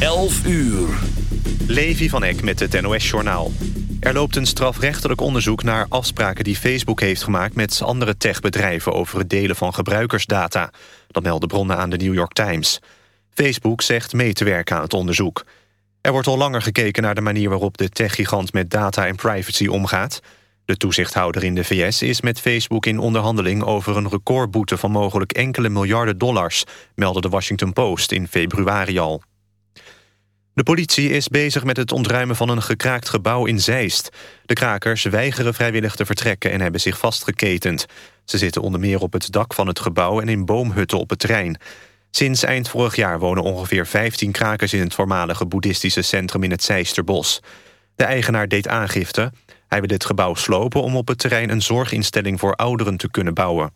11 uur. Levi van Eck met het NOS-journaal. Er loopt een strafrechtelijk onderzoek naar afspraken die Facebook heeft gemaakt... met andere techbedrijven over het delen van gebruikersdata. Dat melden bronnen aan de New York Times. Facebook zegt mee te werken aan het onderzoek. Er wordt al langer gekeken naar de manier waarop de techgigant... met data en privacy omgaat. De toezichthouder in de VS is met Facebook in onderhandeling... over een recordboete van mogelijk enkele miljarden dollars... meldde de Washington Post in februari al. De politie is bezig met het ontruimen van een gekraakt gebouw in Zeist. De krakers weigeren vrijwillig te vertrekken en hebben zich vastgeketend. Ze zitten onder meer op het dak van het gebouw en in boomhutten op het terrein. Sinds eind vorig jaar wonen ongeveer 15 krakers in het voormalige boeddhistische centrum in het Zeisterbos. De eigenaar deed aangifte. Hij wil het gebouw slopen om op het terrein een zorginstelling voor ouderen te kunnen bouwen.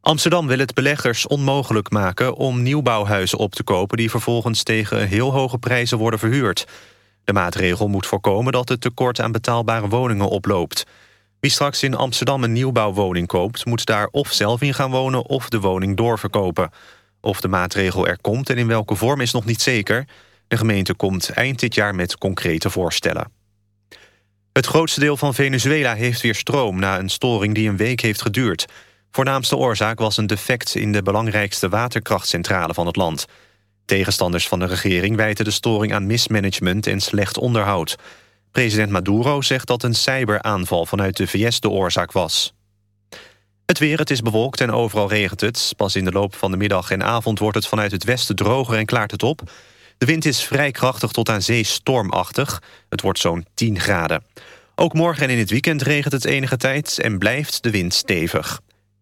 Amsterdam wil het beleggers onmogelijk maken om nieuwbouwhuizen op te kopen... die vervolgens tegen heel hoge prijzen worden verhuurd. De maatregel moet voorkomen dat het tekort aan betaalbare woningen oploopt. Wie straks in Amsterdam een nieuwbouwwoning koopt... moet daar of zelf in gaan wonen of de woning doorverkopen. Of de maatregel er komt en in welke vorm is nog niet zeker. De gemeente komt eind dit jaar met concrete voorstellen. Het grootste deel van Venezuela heeft weer stroom... na een storing die een week heeft geduurd... Voornaamste oorzaak was een defect in de belangrijkste waterkrachtcentrale van het land. Tegenstanders van de regering wijten de storing aan mismanagement en slecht onderhoud. President Maduro zegt dat een cyberaanval vanuit de VS de oorzaak was. Het weer, het is bewolkt en overal regent het. Pas in de loop van de middag en avond wordt het vanuit het westen droger en klaart het op. De wind is vrij krachtig tot aan zee stormachtig. Het wordt zo'n 10 graden. Ook morgen en in het weekend regent het enige tijd en blijft de wind stevig.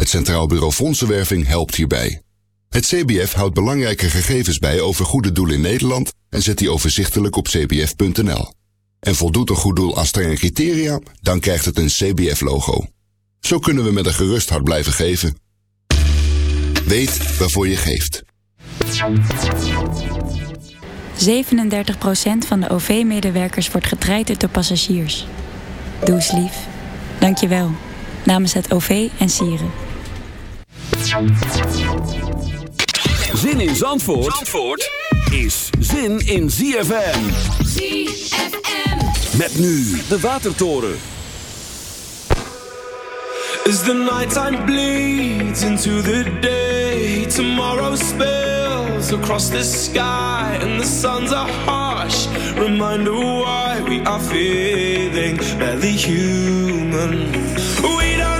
Het Centraal Bureau Fondsenwerving helpt hierbij. Het CBF houdt belangrijke gegevens bij over goede doelen in Nederland en zet die overzichtelijk op cbf.nl. En voldoet een goed doel aan strenge criteria, dan krijgt het een CBF-logo. Zo kunnen we met een gerust hart blijven geven. Weet waarvoor je geeft. 37% van de OV-medewerkers wordt getraind door passagiers. Doe eens lief. Dank je wel. Namens het OV en Sieren. Zin in Zandvoort, Zandvoort is zin in ZFM. ZFM. Met nu de Watertoren. As the nighttime bleeds into the day, tomorrow spills across the sky, and the suns are harsh. Reminder why we are feeling barely human. We don't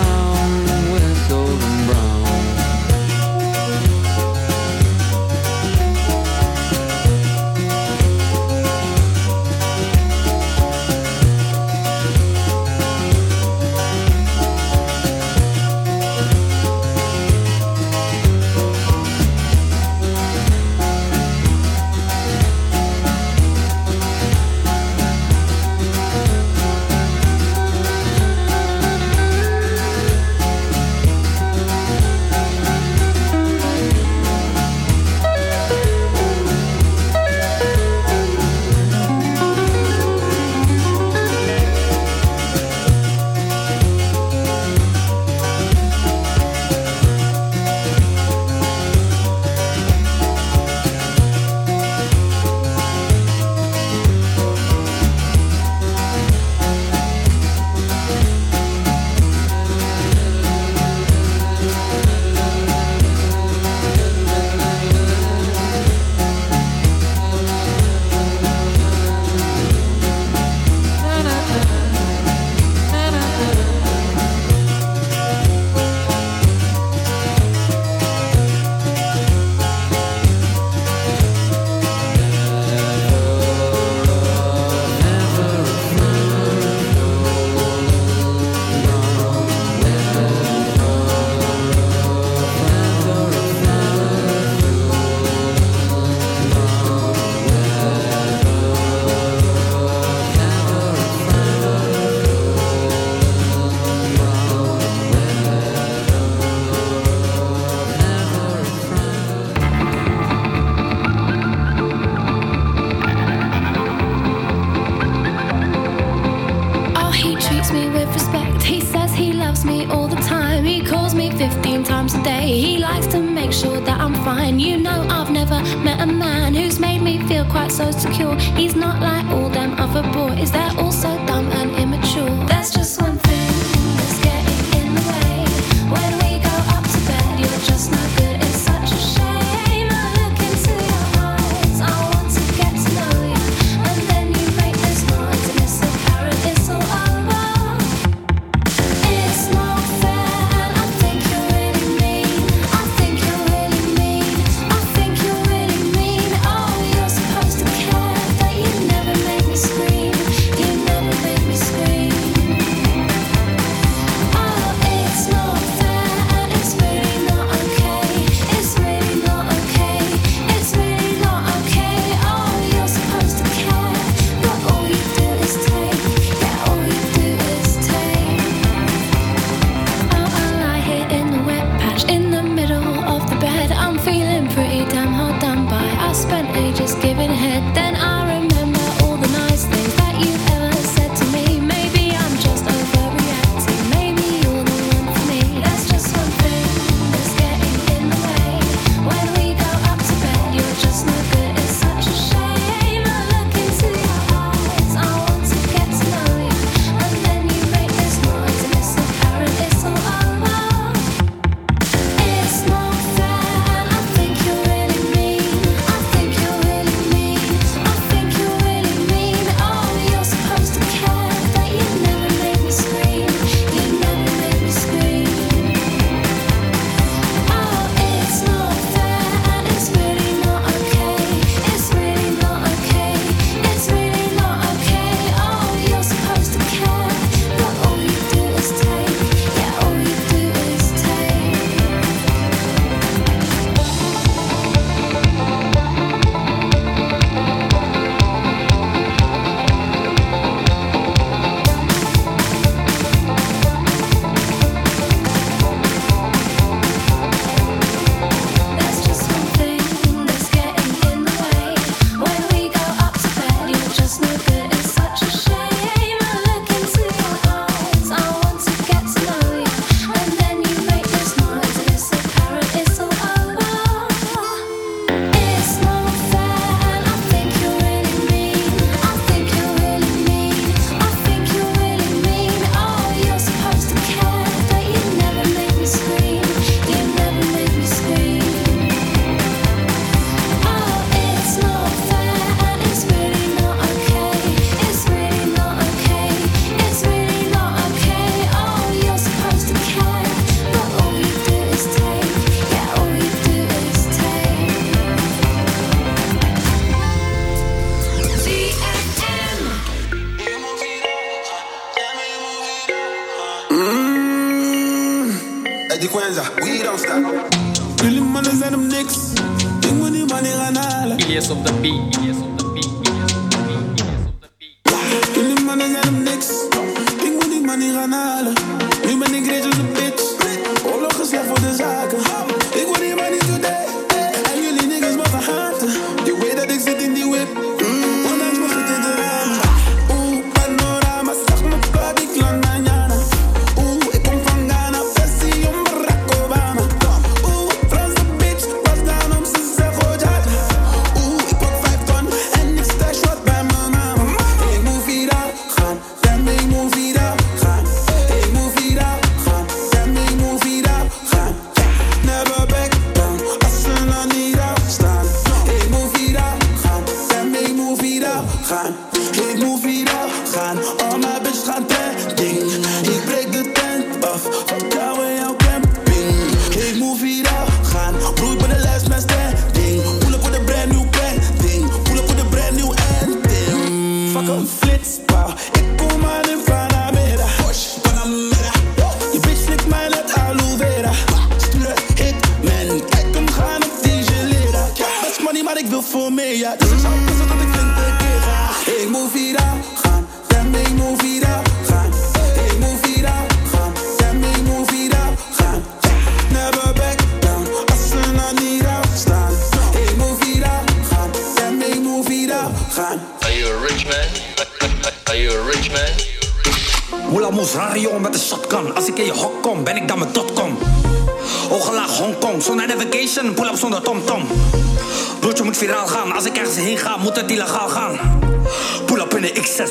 Really, man, them nicks. Think money, money, and all. Yes, of the beat. Of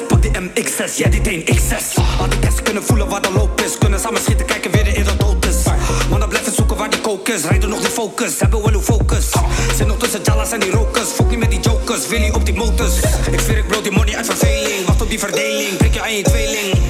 6 Pak die MX6, jij die teen X6 Had ik eens kunnen voelen waar de loop is Kunnen samen schieten, kijken weer de eerder dood is. Mannen blijven zoeken waar die coke is Rijden nog die focus, hebben wel uw focus. Zijn nog tussen Jalas en die rokers Fok niet met die jokers, wil je op die motors. Ik zweer ik bloot die money uit verveling Wacht op die verdeling, trek je aan je tweeling.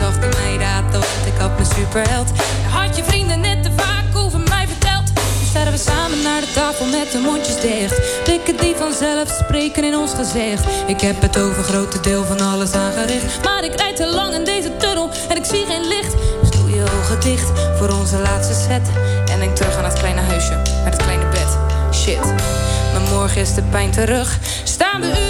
Zag in mij dat, want ik had mijn superheld. Had je vrienden net te vaak over mij verteld. Nu staan we samen naar de tafel met de mondjes dicht. Blikken die vanzelf spreken in ons gezicht. Ik heb het over grote deel van alles aangericht. Maar ik rijd te lang in deze tunnel en ik zie geen licht. Dus doe je ogen dicht voor onze laatste set. En denk terug aan het kleine huisje met het kleine bed. Shit, maar morgen is de pijn terug. Staan we